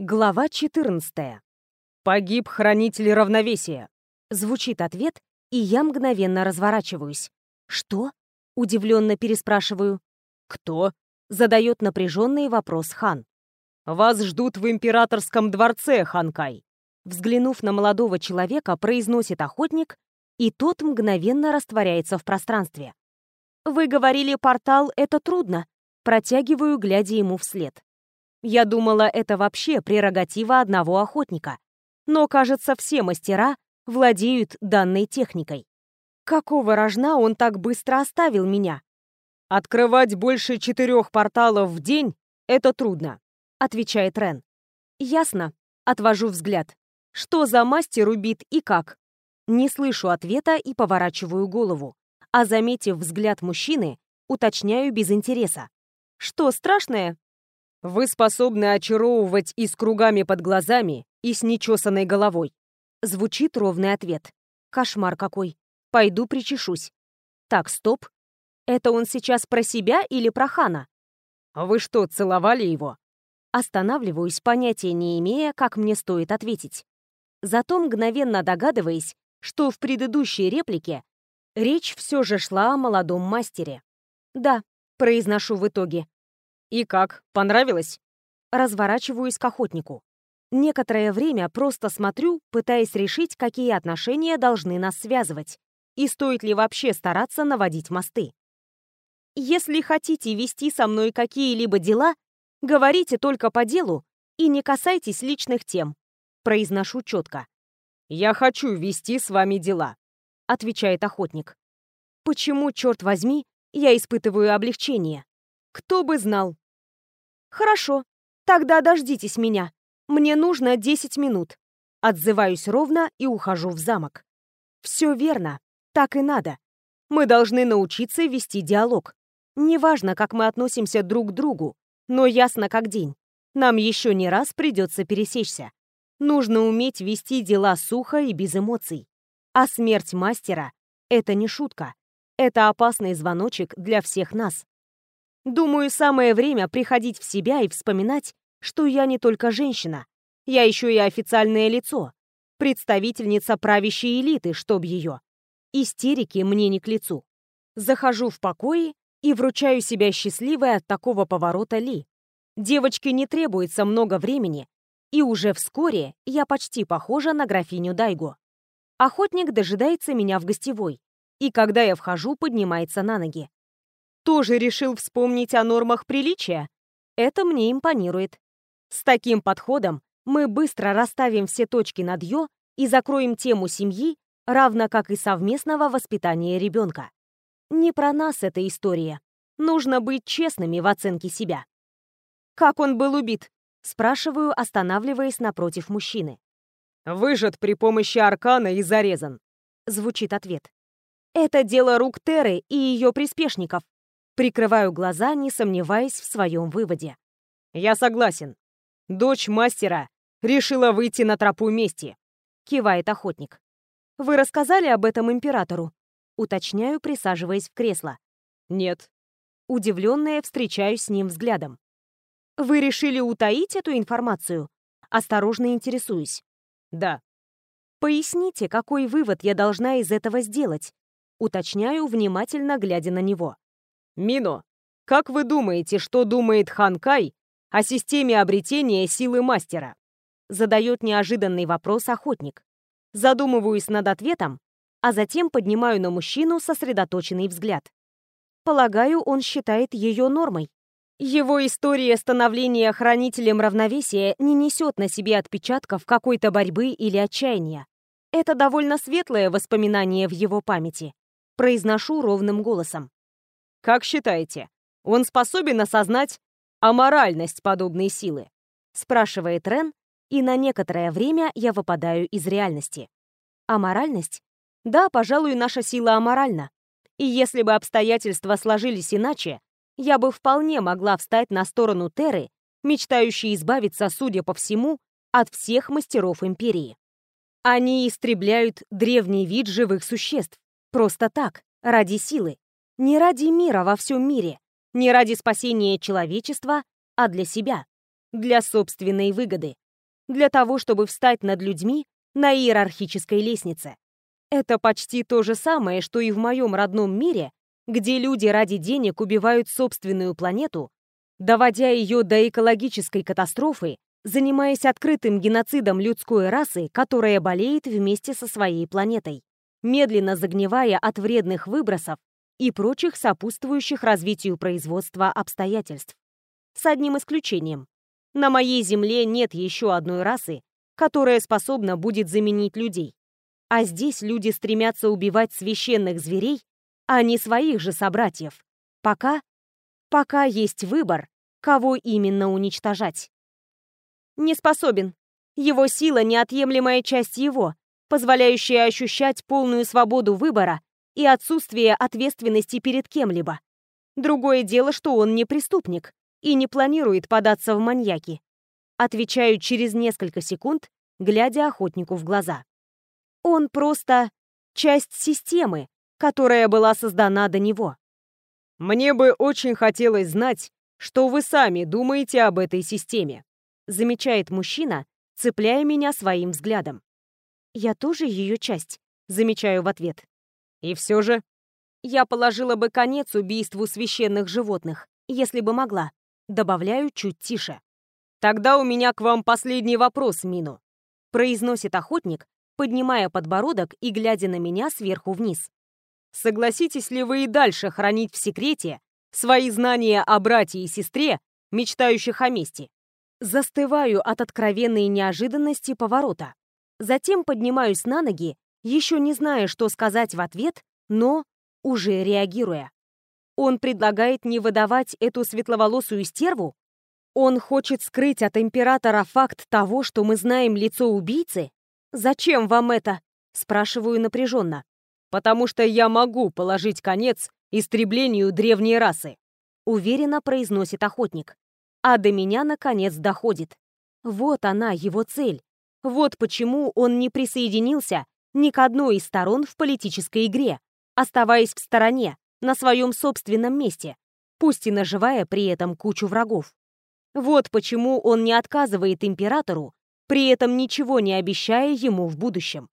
Глава 14. «Погиб хранитель равновесия», — звучит ответ, и я мгновенно разворачиваюсь. «Что?» — удивленно переспрашиваю. «Кто?» — задает напряженный вопрос хан. «Вас ждут в императорском дворце, Ханкай», взглянув на молодого человека, произносит охотник, и тот мгновенно растворяется в пространстве. «Вы говорили, портал — это трудно», протягиваю, глядя ему вслед. Я думала, это вообще прерогатива одного охотника. Но, кажется, все мастера владеют данной техникой. Какого рожна он так быстро оставил меня? «Открывать больше четырех порталов в день — это трудно», — отвечает Рен. «Ясно», — отвожу взгляд. «Что за мастер убит и как?» Не слышу ответа и поворачиваю голову, а, заметив взгляд мужчины, уточняю без интереса. «Что, страшное?» Вы способны очаровывать и с кругами под глазами, и с нечесанной головой. Звучит ровный ответ. Кошмар какой. Пойду причешусь. Так, стоп. Это он сейчас про себя или про Хана? Вы что, целовали его? Останавливаюсь, понятия не имея, как мне стоит ответить. Зато мгновенно догадываясь, что в предыдущей реплике речь все же шла о молодом мастере. «Да», — произношу в итоге, «И как, понравилось?» Разворачиваюсь к охотнику. Некоторое время просто смотрю, пытаясь решить, какие отношения должны нас связывать, и стоит ли вообще стараться наводить мосты. Если хотите вести со мной какие-либо дела, говорите только по делу и не касайтесь личных тем. Произношу четко. «Я хочу вести с вами дела», — отвечает охотник. Почему, черт возьми, я испытываю облегчение? Кто бы знал. Хорошо, тогда дождитесь меня. Мне нужно 10 минут. Отзываюсь ровно и ухожу в замок. Все верно, так и надо. Мы должны научиться вести диалог. Неважно, как мы относимся друг к другу, но ясно как день. Нам еще не раз придется пересечься. Нужно уметь вести дела сухо и без эмоций. А смерть мастера — это не шутка. Это опасный звоночек для всех нас. Думаю, самое время приходить в себя и вспоминать, что я не только женщина. Я еще и официальное лицо. Представительница правящей элиты, чтоб ее. Истерики мне не к лицу. Захожу в покои и вручаю себя счастливой от такого поворота Ли. Девочке не требуется много времени, и уже вскоре я почти похожа на графиню Дайго. Охотник дожидается меня в гостевой, и когда я вхожу, поднимается на ноги тоже решил вспомнить о нормах приличия. Это мне импонирует. С таким подходом мы быстро расставим все точки над «ё» и закроем тему семьи, равно как и совместного воспитания ребенка. Не про нас эта история. Нужно быть честными в оценке себя. «Как он был убит?» — спрашиваю, останавливаясь напротив мужчины. «Выжат при помощи аркана и зарезан», — звучит ответ. «Это дело рук Теры и ее приспешников. Прикрываю глаза, не сомневаясь в своем выводе. «Я согласен. Дочь мастера решила выйти на тропу мести», — кивает охотник. «Вы рассказали об этом императору?» Уточняю, присаживаясь в кресло. «Нет». Удивленная, встречаюсь с ним взглядом. «Вы решили утаить эту информацию?» Осторожно интересуюсь. «Да». «Поясните, какой вывод я должна из этого сделать?» Уточняю, внимательно глядя на него. Мино, как вы думаете, что думает Хан Кай о системе обретения силы мастера? Задает неожиданный вопрос охотник. Задумываюсь над ответом, а затем поднимаю на мужчину сосредоточенный взгляд. Полагаю, он считает ее нормой. Его история становления хранителем равновесия не несет на себе отпечатков какой-то борьбы или отчаяния. Это довольно светлое воспоминание в его памяти. Произношу ровным голосом. Как считаете, он способен осознать аморальность подобной силы? Спрашивает Рен, и на некоторое время я выпадаю из реальности. Аморальность? Да, пожалуй, наша сила аморальна. И если бы обстоятельства сложились иначе, я бы вполне могла встать на сторону Теры, мечтающей избавиться, судя по всему, от всех мастеров Империи. Они истребляют древний вид живых существ. Просто так, ради силы. Не ради мира во всем мире, не ради спасения человечества, а для себя, для собственной выгоды, для того, чтобы встать над людьми на иерархической лестнице. Это почти то же самое, что и в моем родном мире, где люди ради денег убивают собственную планету, доводя ее до экологической катастрофы, занимаясь открытым геноцидом людской расы, которая болеет вместе со своей планетой, медленно загнивая от вредных выбросов и прочих сопутствующих развитию производства обстоятельств. С одним исключением. На моей Земле нет еще одной расы, которая способна будет заменить людей. А здесь люди стремятся убивать священных зверей, а не своих же собратьев. Пока... пока есть выбор, кого именно уничтожать. Не способен. Его сила — неотъемлемая часть его, позволяющая ощущать полную свободу выбора и отсутствие ответственности перед кем-либо. Другое дело, что он не преступник и не планирует податься в маньяки. Отвечаю через несколько секунд, глядя охотнику в глаза. Он просто часть системы, которая была создана до него. Мне бы очень хотелось знать, что вы сами думаете об этой системе, замечает мужчина, цепляя меня своим взглядом. Я тоже ее часть, замечаю в ответ. И все же... Я положила бы конец убийству священных животных, если бы могла. Добавляю чуть тише. Тогда у меня к вам последний вопрос, Мину. Произносит охотник, поднимая подбородок и глядя на меня сверху вниз. Согласитесь ли вы и дальше хранить в секрете свои знания о брате и сестре, мечтающих о мести? Застываю от откровенной неожиданности поворота. Затем поднимаюсь на ноги, еще не зная, что сказать в ответ, но уже реагируя. Он предлагает не выдавать эту светловолосую стерву? Он хочет скрыть от императора факт того, что мы знаем лицо убийцы? «Зачем вам это?» — спрашиваю напряженно. «Потому что я могу положить конец истреблению древней расы», — уверенно произносит охотник. А до меня, наконец, доходит. Вот она, его цель. Вот почему он не присоединился ни к одной из сторон в политической игре, оставаясь в стороне, на своем собственном месте, пусть и наживая при этом кучу врагов. Вот почему он не отказывает императору при этом ничего не обещая ему в будущем.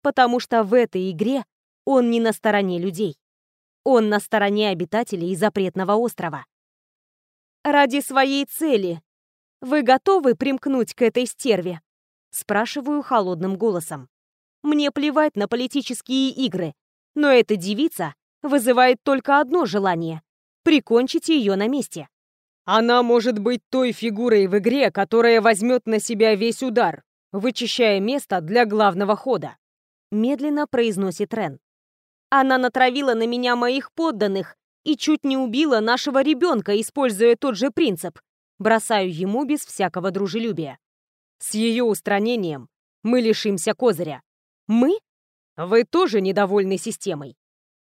Потому что в этой игре он не на стороне людей. Он на стороне обитателей запретного острова. «Ради своей цели вы готовы примкнуть к этой стерве?» Спрашиваю холодным голосом. Мне плевать на политические игры, но эта девица вызывает только одно желание — прикончить ее на месте. Она может быть той фигурой в игре, которая возьмет на себя весь удар, вычищая место для главного хода. Медленно произносит Рен. Она натравила на меня моих подданных и чуть не убила нашего ребенка, используя тот же принцип. Бросаю ему без всякого дружелюбия. С ее устранением мы лишимся козыря. Мы? Вы тоже недовольны системой?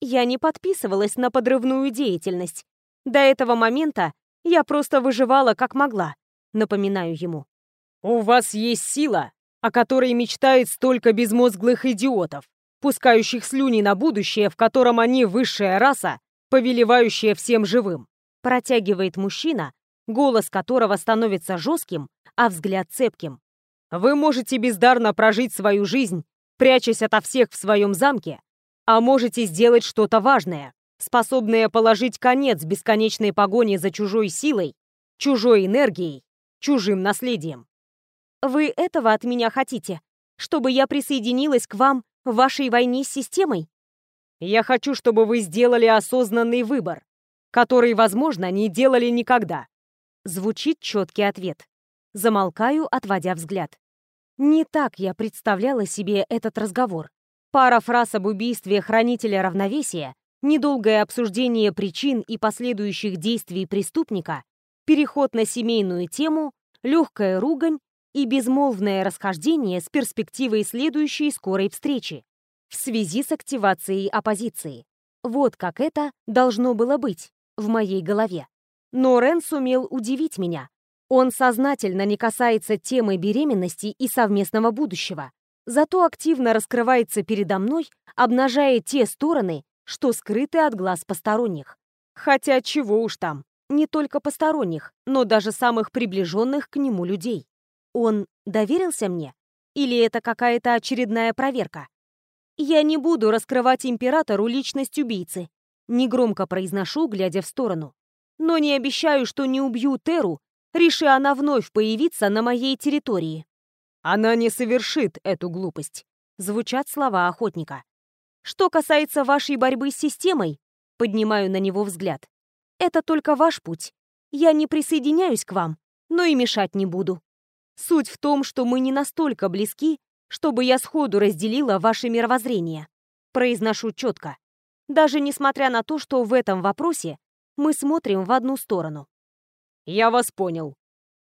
Я не подписывалась на подрывную деятельность. До этого момента я просто выживала как могла, напоминаю ему. У вас есть сила, о которой мечтает столько безмозглых идиотов, пускающих слюни на будущее, в котором они высшая раса, повелевающая всем живым. Протягивает мужчина, голос которого становится жестким, а взгляд цепким. Вы можете бездарно прожить свою жизнь, прячась ото всех в своем замке, а можете сделать что-то важное, способные положить конец бесконечной погоне за чужой силой, чужой энергией, чужим наследием. Вы этого от меня хотите? Чтобы я присоединилась к вам в вашей войне с системой? Я хочу, чтобы вы сделали осознанный выбор, который, возможно, не делали никогда. Звучит четкий ответ. Замолкаю, отводя взгляд. Не так я представляла себе этот разговор. Пара фраз об убийстве хранителя равновесия недолгое обсуждение причин и последующих действий преступника, переход на семейную тему, легкая ругань и безмолвное расхождение с перспективой следующей скорой встречи в связи с активацией оппозиции. Вот как это должно было быть в моей голове. Но Рен сумел удивить меня. Он сознательно не касается темы беременности и совместного будущего, зато активно раскрывается передо мной, обнажая те стороны, что скрыты от глаз посторонних. Хотя чего уж там, не только посторонних, но даже самых приближенных к нему людей. Он доверился мне? Или это какая-то очередная проверка? Я не буду раскрывать императору личность убийцы. Негромко произношу, глядя в сторону. Но не обещаю, что не убью Теру, реши она вновь появиться на моей территории. Она не совершит эту глупость. Звучат слова охотника. Что касается вашей борьбы с системой, поднимаю на него взгляд. Это только ваш путь. Я не присоединяюсь к вам, но и мешать не буду. Суть в том, что мы не настолько близки, чтобы я сходу разделила ваше мировоззрение. Произношу четко. Даже несмотря на то, что в этом вопросе мы смотрим в одну сторону. «Я вас понял».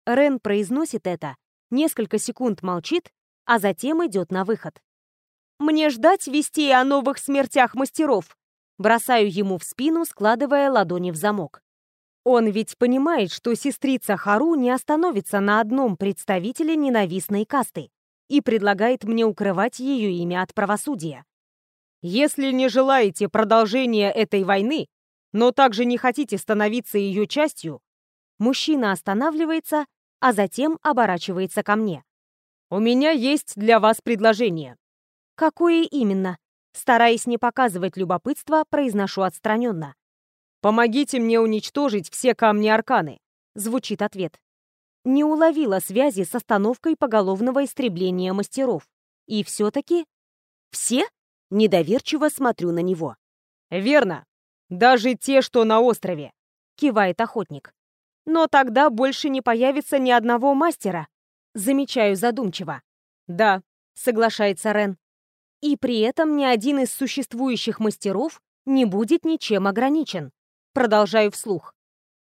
Рен произносит это, несколько секунд молчит, а затем идет на выход. «Мне ждать вести о новых смертях мастеров?» Бросаю ему в спину, складывая ладони в замок. Он ведь понимает, что сестрица Хару не остановится на одном представителе ненавистной касты и предлагает мне укрывать ее имя от правосудия. Если не желаете продолжения этой войны, но также не хотите становиться ее частью, мужчина останавливается, а затем оборачивается ко мне. У меня есть для вас предложение. Какое именно? Стараясь не показывать любопытства, произношу отстраненно. «Помогите мне уничтожить все камни Арканы», — звучит ответ. Не уловила связи с остановкой поголовного истребления мастеров. И все-таки... Все? Недоверчиво смотрю на него. «Верно. Даже те, что на острове», — кивает охотник. «Но тогда больше не появится ни одного мастера», — замечаю задумчиво. «Да», — соглашается Рен. «И при этом ни один из существующих мастеров не будет ничем ограничен. Продолжаю вслух.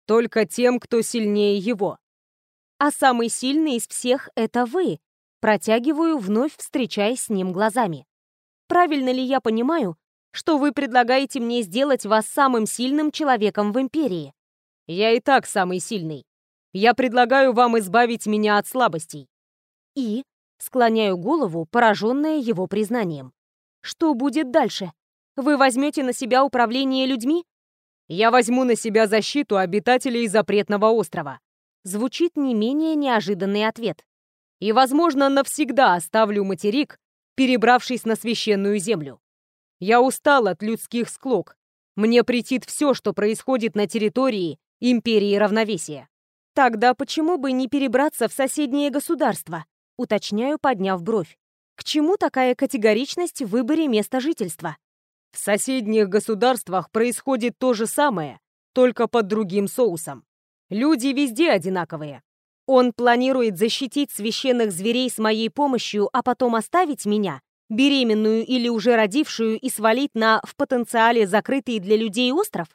Только тем, кто сильнее его. А самый сильный из всех — это вы. Протягиваю, вновь встречаясь с ним глазами. Правильно ли я понимаю, что вы предлагаете мне сделать вас самым сильным человеком в Империи? Я и так самый сильный. Я предлагаю вам избавить меня от слабостей. И склоняю голову, пораженная его признанием. Что будет дальше? Вы возьмете на себя управление людьми? Я возьму на себя защиту обитателей запретного острова. Звучит не менее неожиданный ответ. И, возможно, навсегда оставлю материк, перебравшись на священную землю. Я устал от людских склок. Мне претит все, что происходит на территории Империи Равновесия. Тогда почему бы не перебраться в соседнее государство? Уточняю, подняв бровь. К чему такая категоричность в выборе места жительства? В соседних государствах происходит то же самое, только под другим соусом. Люди везде одинаковые. Он планирует защитить священных зверей с моей помощью, а потом оставить меня, беременную или уже родившую, и свалить на в потенциале закрытый для людей остров?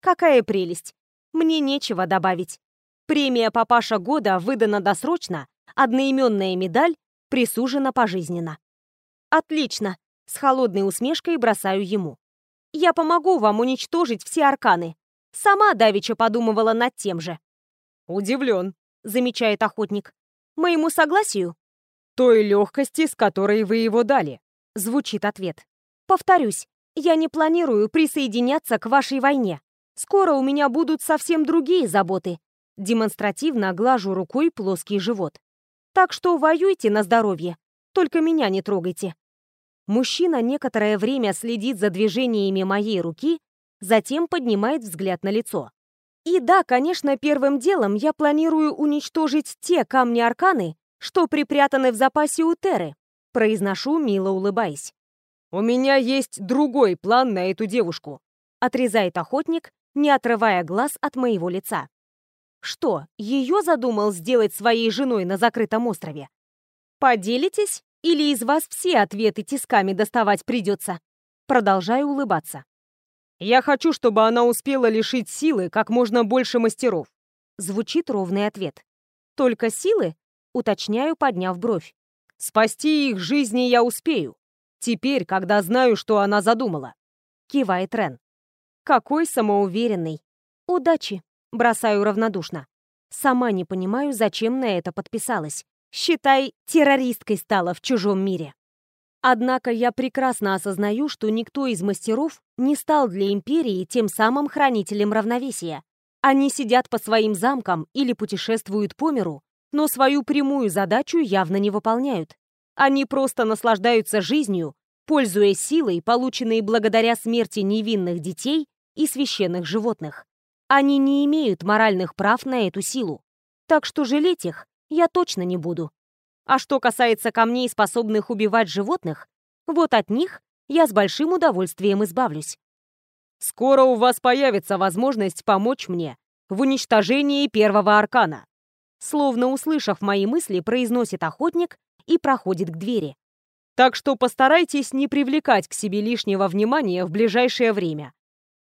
Какая прелесть! Мне нечего добавить. Премия «Папаша года» выдана досрочно, одноименная медаль присужена пожизненно. Отлично. С холодной усмешкой бросаю ему. «Я помогу вам уничтожить все арканы. Сама давеча подумывала над тем же». «Удивлен», — замечает охотник. «Моему согласию?» «Той легкости, с которой вы его дали», — звучит ответ. «Повторюсь, я не планирую присоединяться к вашей войне. Скоро у меня будут совсем другие заботы». Демонстративно глажу рукой плоский живот. «Так что воюйте на здоровье, только меня не трогайте». Мужчина некоторое время следит за движениями моей руки, затем поднимает взгляд на лицо. И да, конечно, первым делом я планирую уничтожить те камни-арканы, что припрятаны в запасе у Теры, произношу, мило улыбаясь. «У меня есть другой план на эту девушку», отрезает охотник, не отрывая глаз от моего лица. Что, ее задумал сделать своей женой на закрытом острове? Поделитесь? Или из вас все ответы тисками доставать придется?» Продолжаю улыбаться. «Я хочу, чтобы она успела лишить силы как можно больше мастеров», звучит ровный ответ. «Только силы?» Уточняю, подняв бровь. «Спасти их жизни я успею. Теперь, когда знаю, что она задумала», кивает Рен. «Какой самоуверенный. Удачи!» Бросаю равнодушно. Сама не понимаю, зачем на это подписалась. Считай, террористкой стала в чужом мире. Однако я прекрасно осознаю, что никто из мастеров не стал для Империи тем самым хранителем равновесия. Они сидят по своим замкам или путешествуют по миру, но свою прямую задачу явно не выполняют. Они просто наслаждаются жизнью, пользуясь силой, полученной благодаря смерти невинных детей и священных животных. Они не имеют моральных прав на эту силу. Так что жалеть их я точно не буду. А что касается камней, способных убивать животных, вот от них я с большим удовольствием избавлюсь. Скоро у вас появится возможность помочь мне в уничтожении первого аркана. Словно услышав мои мысли, произносит охотник и проходит к двери. Так что постарайтесь не привлекать к себе лишнего внимания в ближайшее время.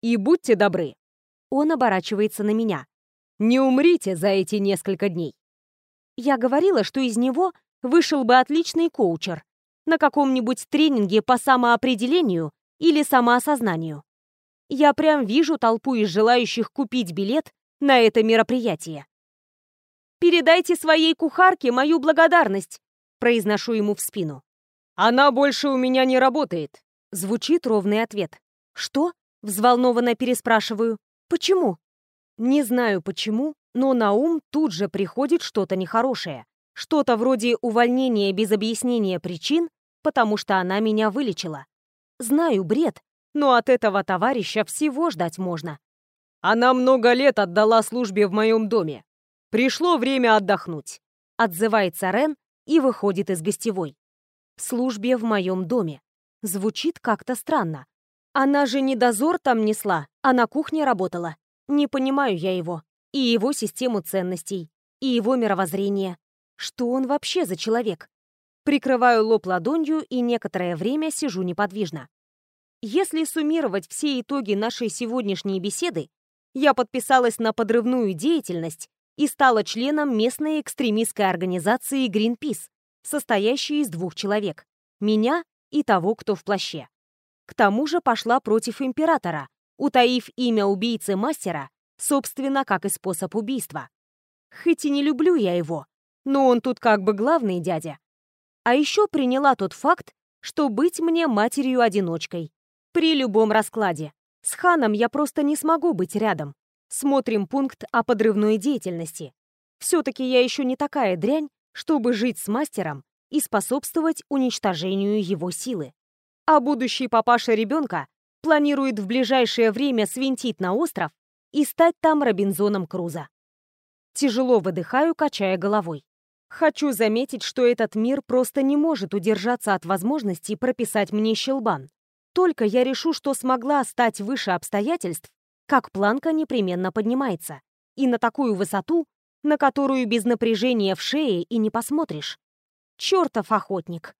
И будьте добры. Он оборачивается на меня. Не умрите за эти несколько дней. Я говорила, что из него вышел бы отличный коучер на каком-нибудь тренинге по самоопределению или самоосознанию. Я прям вижу толпу из желающих купить билет на это мероприятие. «Передайте своей кухарке мою благодарность», — произношу ему в спину. «Она больше у меня не работает», — звучит ровный ответ. «Что?» — взволнованно переспрашиваю. «Почему?» Не знаю почему, но на ум тут же приходит что-то нехорошее. Что-то вроде увольнения без объяснения причин, потому что она меня вылечила. Знаю бред, но от этого товарища всего ждать можно. Она много лет отдала службе в моем доме. Пришло время отдохнуть. Отзывается Рен и выходит из гостевой. Службе в моем доме. Звучит как-то странно. Она же не дозор там несла, а на кухне работала. Не понимаю я его. И его систему ценностей, и его мировоззрение. Что он вообще за человек? Прикрываю лоб ладонью и некоторое время сижу неподвижно. Если суммировать все итоги нашей сегодняшней беседы, я подписалась на подрывную деятельность и стала членом местной экстремистской организации Greenpeace, состоящей из двух человек — меня и того, кто в плаще. К тому же пошла против императора, утаив имя убийцы-мастера, собственно, как и способ убийства. Хоть и не люблю я его, но он тут как бы главный дядя. А еще приняла тот факт, что быть мне матерью-одиночкой, при любом раскладе. С Ханом я просто не смогу быть рядом. Смотрим пункт о подрывной деятельности. Все-таки я еще не такая дрянь, чтобы жить с мастером и способствовать уничтожению его силы. А будущий папаша ребенка планирует в ближайшее время свинтить на остров и стать там Робинзоном Круза. Тяжело выдыхаю, качая головой. Хочу заметить, что этот мир просто не может удержаться от возможности прописать мне щелбан. Только я решу, что смогла стать выше обстоятельств, как планка непременно поднимается. И на такую высоту, на которую без напряжения в шее и не посмотришь. Чертов охотник!